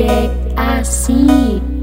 I am